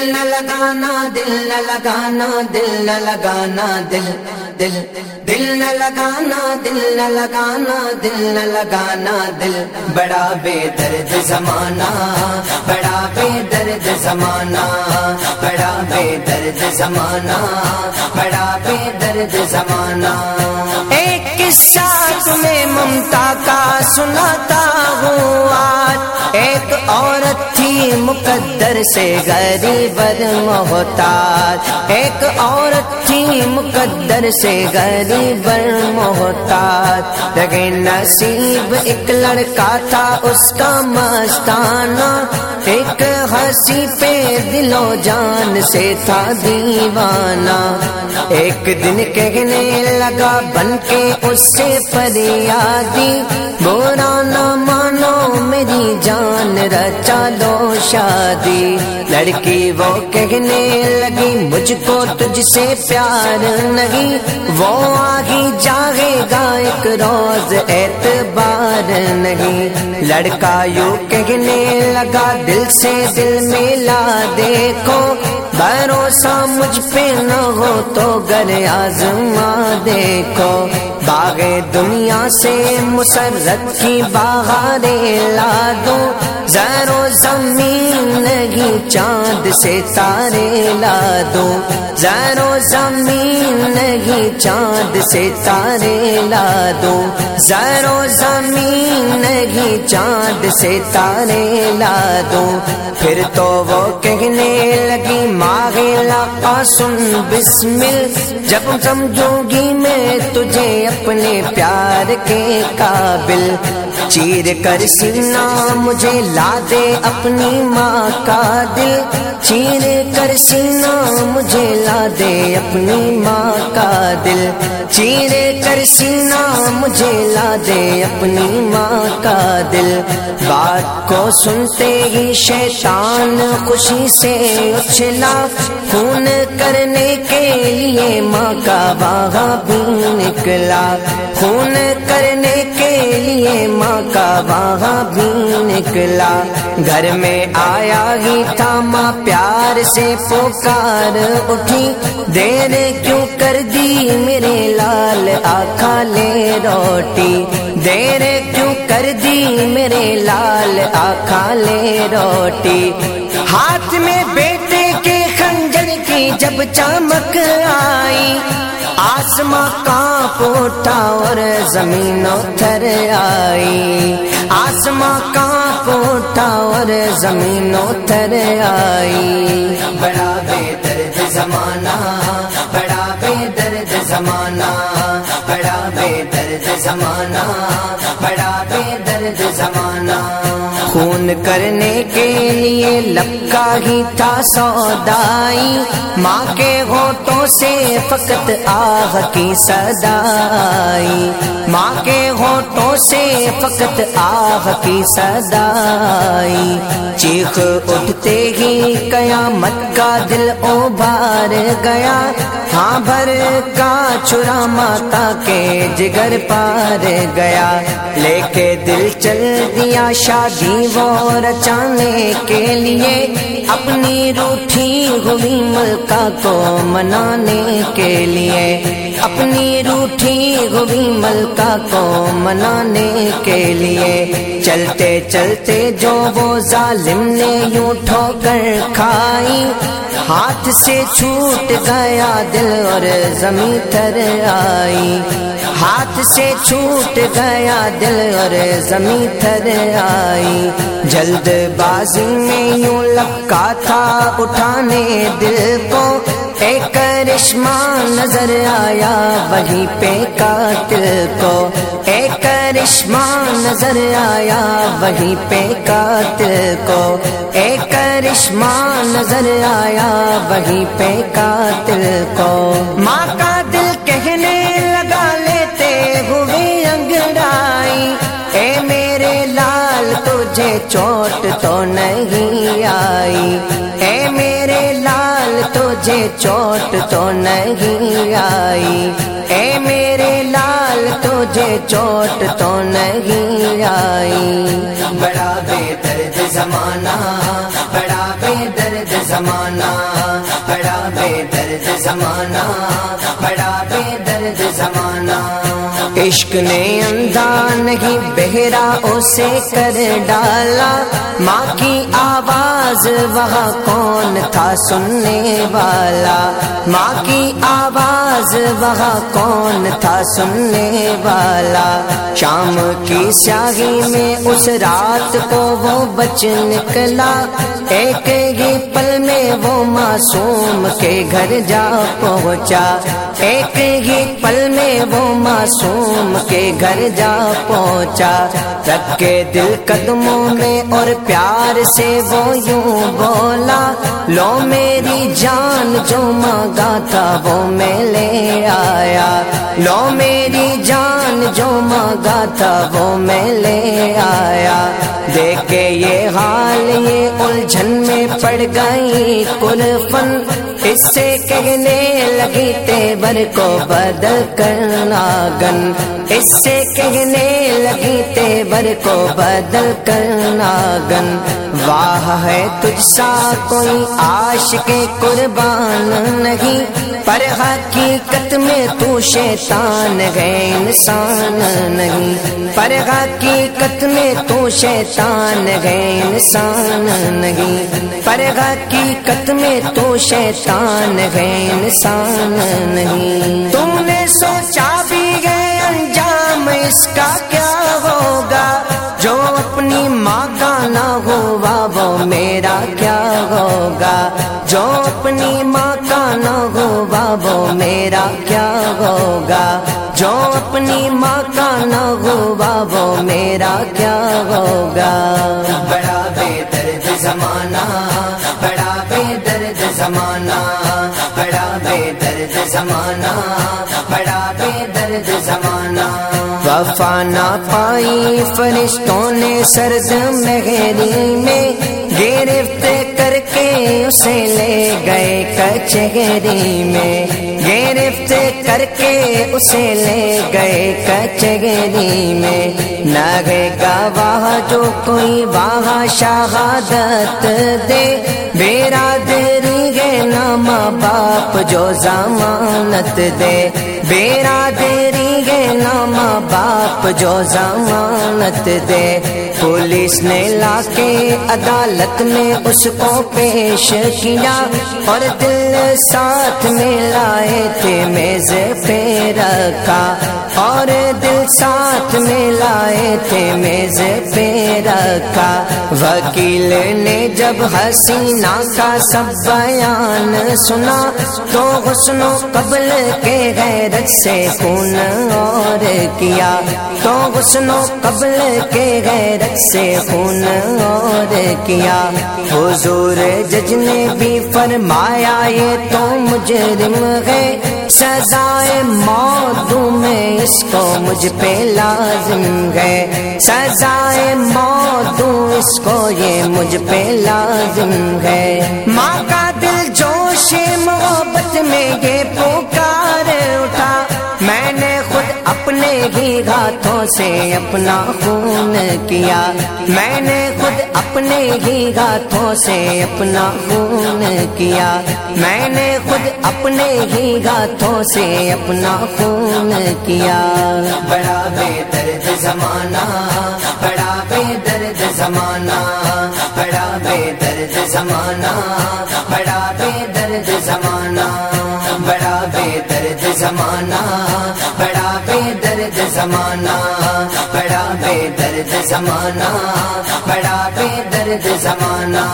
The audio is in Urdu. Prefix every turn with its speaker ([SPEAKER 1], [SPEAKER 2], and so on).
[SPEAKER 1] دل نہ لگانا دل نہ لگانا دل نہ لگانا دل دل دل نہ لگانا، دل نہ لگانا، دل نہ لگانا، دل بڑا بے درد زمانہ، بڑا بے درد زمانہ، بڑا بے درد زمانہ، بڑا بے درد زمانہ۔ ایک قصہ تمہیں ممتا کا سناتا ہوں آج۔ ایک عورت تھی مقدر سے غریب محتاج۔ ایک عورت تھی مقدر سے غریب محتاج لگے نصیب ایک لڑکا تھا، اس کا مستانہ ایک ہنسی پہ دل و جان سے تھا دیوانہ۔ ایک دن کہنے لگا، بن کے اس سے فریادی، برا نہ مانو۔ میری جان رچا لو شادی۔ لڑکی وہ کہنے لگی، مجھ کو تجھ سے پیار نہیں۔ وہ آگی جاگے گا ایک روز اعتبار نہیں۔ لڑکا یوں کہنے لگا، دل سے دل ملا، دیکھو۔ بھروسہ مجھ پہ نہ ہو تو گر آزما، دیکھو۔ باغ دنیا سے مسرت کی بہاریں لا دو زیرو زمین نہیں، چاند سے تارے لا دو زیرو زمین نہیں، چاند سے تارے لا دو زیرو زمین نہیں، چاند سے تارے لا دو پھر تو وہ کہنے لگی ماغلا سن بسمل جب سمجھوں گی میں تجھے اپنے پیار کے قابل، چیر کر سینا مجھے لا دے اپنی ماں کا دل، چیر کر سینا مجھے لا دے اپنی ماں کا دل۔ چیر کر سینا مجھے لا دے اپنی ماں کا دل۔ بات کو سنتے ہی شیطان خوشی سے اچھلا۔ خون کرنے کے لیے ماں کا وہاں بھی نکلا۔ خون کرنے کے لیے ماں کا وہاں بھی نکلا۔ گھر میں آیا ہی تھا ماں پیار سے پکار اٹھی۔ دیر کیوں کر دی میرے لال آخا لے روٹی۔ دیر کیوں کر دی میرے لال آخا لے روٹی۔ ہاتھ میں بیٹے کے خنجر کی جب چمک آئی۔ آسماں کا پوٹا اور زمین تھر آئی۔ آسماں کا پوٹا اور زمین تھر آئی۔ بڑا بے درد زمانہ، بڑا بے درد زمانہ، بڑا بے درد زمانہ، بڑا بے درد زمانہ۔ خون کرنے کے لیے لپکا ہی تھا سودائی۔ ماں کے ہوٹوں سے فقط آہ کی صدائی۔ ماں کے ہوٹوں سے فقط آہ کی صدائی۔ چیخ اٹھتے ہی قیامت کا دل ابھار گیا۔ ہاں بھر کا چھرا ماتا کے جگر پار گیا۔ لے کے دل چل دیا شادی وہ رچانے کے لیے اپنی روٹھی ہوئی ملکہ کو منانے کے لیے۔ اپنی روٹھی ہوئی ملکہ کو منانے کے لیے چلتے چلتے جو وہ ظالم نے یوں ٹھوکر کھائی، ہاتھ سے چھوٹ گیا دل اور زمین تر آئی۔ ہاتھ سے چھوٹ گیا دل اور زمین تھر آئی۔ جلد بازی میں یوں لپکا تھا اٹھانے دل کو ایک کرشمہ نظر آیا وہیں پہ قاتل کو۔ ایک کرشمہ نظر آیا وہیں پہ قاتل کو۔ ایک کرشمہ نظر آیا وہیں پہ قاتل کو۔ ماں کا دل کہنے لگا لیتے ہوئے انگڑائی۔ اے میرے لال، تجھے چوٹ تو نہیں آئی۔ اے میرے لال تجھے چوٹ تو نہیں آئی۔ اے میرے لال، تجھے چوٹ تو نہیں آئی۔ بڑا بے درد زمانہ عشق نے اندھا نہیں، بہرا اسے کر ڈالا۔ ماں کی آواز، وہاں کون تھا سننے والا؟ ماں کی آواز، وہاں کون تھا سننے والا؟ شام کی سیاہی میں اس رات کو وہ بچ نکلا۔ ایک ہی پل میں وہ معصوم کے گھر جا پہنچا۔ ایک ہی پل میں وہ معصوم کے گھر جا پہنچا۔ رکھ کے دل قدموں میں اور پیار سے وہ یوں بولا، لو میری جان جو مانگا تھا وہ میں لے آیا۔ لو میری جان جو مانگا تھا وہ میں لے آیا۔ دیکھ کے یہ حال یہ الجھن میں پڑ گئی کل فن اس سے کہنے لگی تیور کو بدل کرنا گن اس سے کہنے لگی تیور کو بدل کرنا گن واہ ہے تجھ سا کوئی آش کے قربان نہیں۔ پر حقیقت میں تو شیطان ہے انسان نہیں۔ پر حقیقت میں تو شیطان ہے انسان نہیں۔ پر حقیقت میں تو شیطان ہے، انسان نہیں۔ تم نے سوچا بھی ہے انجام، اس کا کیا ہوگا؟ جو اپنی ماں کا نہ ہوا، وہ میرا کیا ہوگا؟ جو اپنی ماں کا نہ ہوا، وہ میرا کیا ہوگا؟ جو اپنی ماں کا نہ ہوا، وہ میرا کیا ہوگا؟ زمانہ، بڑا بے درد زمانہ۔ وفا نہ پائی، فرشتوں نے سرد مہری میں گرفت کر کے اسے لے گئے کچہری میں۔ گرفت کر کے اسے لے گئے کچہری میں۔ نہ گئے گواہ جو کوئی واہ شہادت دے میرا دری ہے ماں باپ جو ضمانت دے میرا دری ہے نہ ماں باپ جو ضمانت دے۔ پولیس نے لا کے عدالت میں اس کو پیش کیا اور دل ساتھ میں لائے تھے میز پہ رکھا اور دل ساتھ میں لائے تھے میز پہ رکھا۔ وکیل نے جب حسینہ کا سب بیان سنا تو حسن و قبل کے غیرت سے خون اور کیا۔ تو حسن و قبل کے غیرت سے خون اور کیا۔ حضور جج نے بھی فرمایا، یہ تو مجرم ہے۔ سزائے موت میں اس کو مجھ پہ لازم ہے۔ سزائے موت اس کو یہ مجھ پہ لازم ہے۔ ماں کا دل جوش محبت میں اپنے ہی ہاتھوں سے اپنا خون کیا۔ میں نے خود اپنے ہی ہاتھوں سے اپنا خون کیا۔ میں نے خود اپنے ہی ہاتھوں سے اپنا خون کیا۔ بڑا بے درد زمانہ، بڑا بے درد زمانہ۔ بڑا بے درد زمانہ، بڑا بے درد زمانہ۔ بڑا بے درد زمانہ۔ زمانہ بڑا بے درد زمانہ بڑا بے درد زمانہ۔